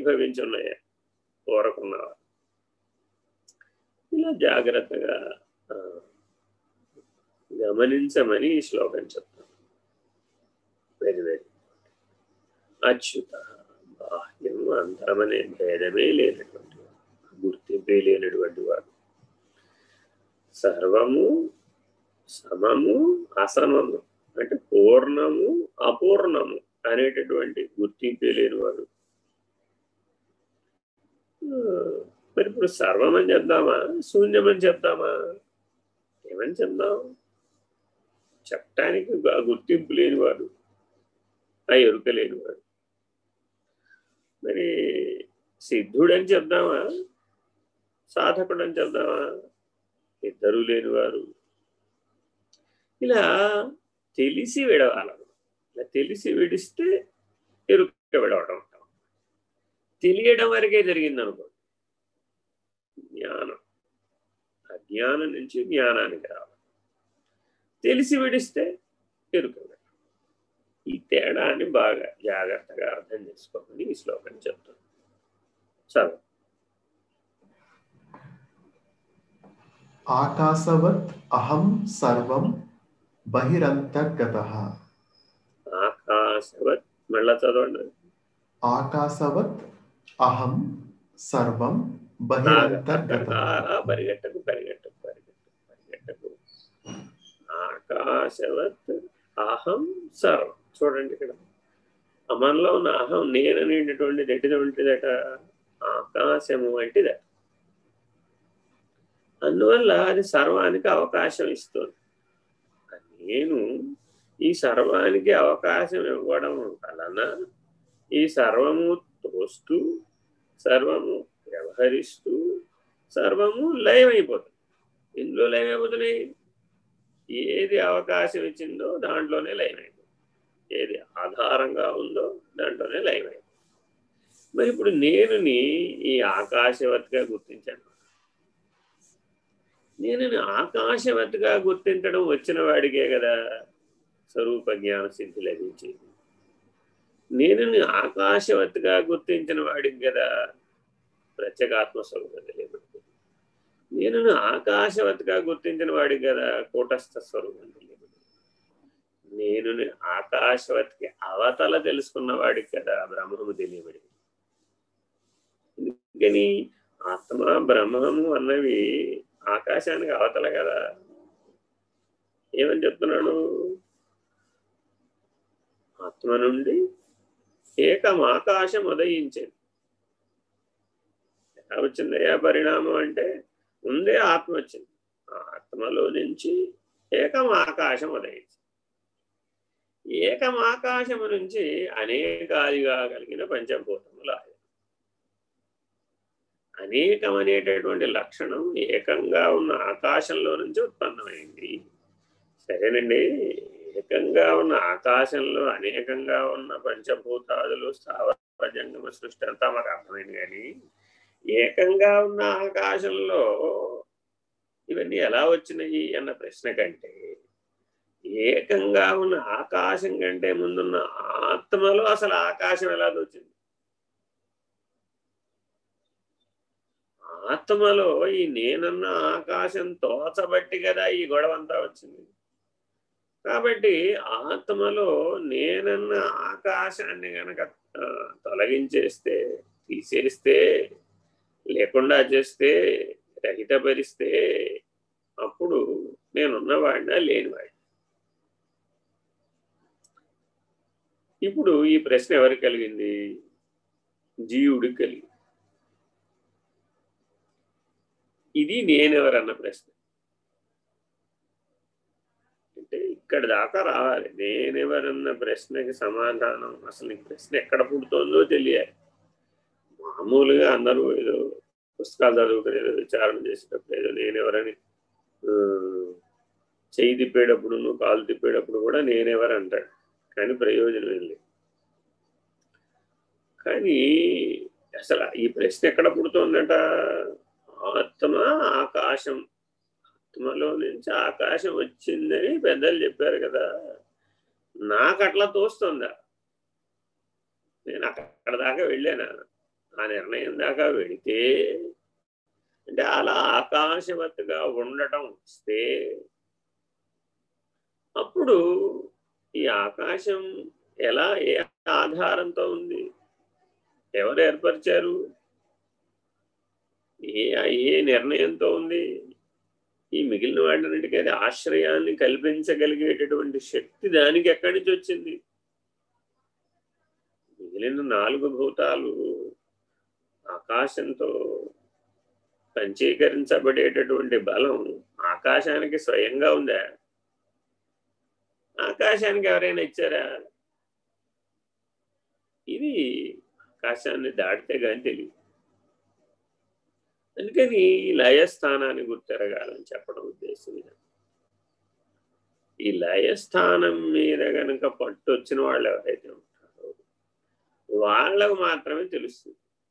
ఏకీభవించి కోరకున్నావా ఇలా జాగ్రత్తగా గమనించమని ఈ శ్లోకం చెప్తాను వెరీ వెరీ అచ్యుత బాహ్యం అంతరమనే భేదమే లేనటువంటి గుర్తింపే లేనటువంటి వాడు. సర్వము సమము అసమము అంటే పూర్ణము అపూర్ణము అనేటటువంటి గుర్తింపే లేనివాడు. మరి ఇప్పుడు సర్వం అని చెప్దామా? శూన్యమని చెప్దామా? ఏమని చెప్దాం? చెప్పటానికి గుర్తింపు లేనివాడు ఆ ఎరుక లేనివాడు. మరి సిద్ధుడని చెప్దామా? సాధకుడు అని చెప్దామా? ఇద్దరు లేనివారు. ఇలా తెలిసి విడవాలి. ఇలా తెలిసి విడిస్తే ఎరుక విడవడం. తెలియడం వరకే జరిగింది అనుకోండి జ్ఞానం అజ్ఞానం నుంచి జ్ఞానానికి రావాలి. తెలిసి విడిస్తే ఎరుక ఈ తేడాన్ని బాగా జాగ్రత్తగా అర్థం చేసుకోమని ఈ శ్లోకం చెప్తాను చదువు. ఆకాశవత్ అహం సర్వం బహిరంతర్గత. ఆకాశవత్. మళ్ళా చదవండి. ఆకాశవత్ అహం సర్వం బహిరంతర్గత. పరిగెట్టకు పరిగెట్టకు పరిగెట్టకు పరిగెట్టకు. ఆకాశవత్ అహం సర్వం. చూడండి ఇక్కడ. మనలో ఉన్న అహం నేననేటటువంటిది ఉంటుందట ఆకాశము వంటిదట. అందువల్ల అది సర్వానికి అవకాశం ఇస్తుంది. నేను ఈ సర్వానికి అవకాశం ఇవ్వడం వలన ఈ సర్వము తోస్తూ సర్వము వ్యవహరిస్తూ సర్వము లయమైపోతుంది. ఇందులో లయమైపోతున్నాయి. ఏది అవకాశం ఇచ్చిందో దాంట్లోనే లయమైపోతుంది. ఏది ఆధారంగా ఉందో దాంట్లోనే లయమైపోతుంది. మరి ఇప్పుడు నేనుని ఈ ఆకాశవత్గా గుర్తించాను నేను ఆకాశవత్గా గుర్తించడం వచ్చిన వాడికే కదా స్వరూప జ్ఞాన సిద్ధి లభించింది. నేను ఆకాశవతిగా గుర్తించిన వాడికి కదా. ప్రత్యేగాత్మ స్వరూపం తెలియబడుతుంది నేను ఆకాశవతిగా గుర్తించిన వాడికి కదా. కూటస్థ స్వరూపం తెలియబడుతుంది నేను ఆకాశవతికి అవతల తెలుసుకున్న వాడికి కదా. బ్రహ్మము తెలియబడింది. ఎందుకని? ఆత్మ బ్రహ్మము అన్నవి ఆకాశానికి అవతల కదా. ఏమని చెప్తున్నాడు? ఆత్మ నుండి ఏకం ఆకాశం ఉదయించింది ఎలా వచ్చిందయ్యా పరిణామం అంటే ముందే ఆత్మ వచ్చింది ఆత్మలో నుంచి ఏకం ఆకాశం ఉదయించింది ఏకం ఆకాశము నుంచి అనేకాదిగా కలిగిన పంచభూతములు ఆయన అనేకం అనేటటువంటి లక్షణం ఏకంగా ఉన్న ఆకాశంలో నుంచి ఉత్పన్నమైంది. సరేనండి. ఏకంగా ఉన్న ఆకాశంలో అనేకంగా ఉన్న పంచభూతాదులు స్థావర జంగమ సృష్టి అంతా మాకు అర్థమైంది కానీ ఏకంగా ఉన్న ఆకాశంలో ఇవన్నీ ఎలా వచ్చినాయి అన్న ప్రశ్న కంటే ఏకంగా ఉన్న ఆకాశం కంటే ముందున్న ఆత్మలో అసలు ఆకాశం ఎలా వచ్చింది? ఆత్మలో ఈ నేనన్న ఆకాశం తోచబట్టి కదా ఈ గొడవ అంతా వచ్చింది? కాబట్టి ఆత్మలో నేనన్న ఆకాశాన్ని గనక తొలగించేస్తే తీసేస్తే లేకుండా చేస్తే రహితపరిస్తే అప్పుడు నేనున్నవాడినా లేనివాడిని. ఇప్పుడు ఈ ప్రశ్న ఎవరికి కలిగింది? జీవుడికి కలిగింది. ఇది నేనెవరన్న ప్రశ్న అంటే ఇక్కడ దాకా రావాలి. నేనెవరన్న ప్రశ్నకి సమాధానం అసలు ఈ ప్రశ్న ఎక్కడ పుడుతోందో తెలియాలి. మామూలుగా అందరూ ఏదో పుస్తకాలు చదువుకుని ఏదో విచారణ చేసేటప్పుడు ఏదో నేనెవరని చేయి తిప్పేటప్పుడు నువ్వు కాలు తిప్పేటప్పుడు కూడా నేనెవరు అంటాడు. కానీ ప్రయోజనం ఏం లేదు. కానీ అసలు ఈ ప్రశ్న ఎక్కడ పుడుతోందట? ఆత్మ ఆకాశం. ఆత్మలో నుంచి ఆకాశం వచ్చిందని పెద్దలు చెప్పారు కదా. నాకు అట్లా తోస్తుందా? నేను అక్కడ దాకా వెళ్ళానా? ఆ నిర్ణయం దాకా వెడితే అంటే అలా ఆకాశవత్తుగా ఉండటం వస్తే అప్పుడు ఈ ఆకాశం ఎలా ఏ ఆధారంతో ఉంది? ఎవరు ఏర్పరిచారు? ఏ ఏ నిర్ణయంతో ఉంది? ఈ మిగిలిన వాటిన్నిటికీ అది ఆశ్రయాన్ని కల్పించగలిగేటటువంటి శక్తి దానికి ఎక్కడి నుంచి వచ్చింది? మిగిలిన నాలుగు భూతాలు ఆకాశంతో పంచీకరించబడేటటువంటి బలం ఆకాశానికి స్వయంగా ఉందా? ఆకాశానికి ఎవరైనా ఇచ్చారా? ఇది ఆకాశాన్ని దాటితే కానీ తెలియదు అందుకని లయస్థానాన్ని గుర్తెరగాలని చెప్పడం ఉద్దేశం ఈ లయస్థానం మీద గనక పట్టు వచ్చిన వాళ్ళు ఎవరైతే ఉంటారో వాళ్ళకు మాత్రమే తెలుస్తుంది.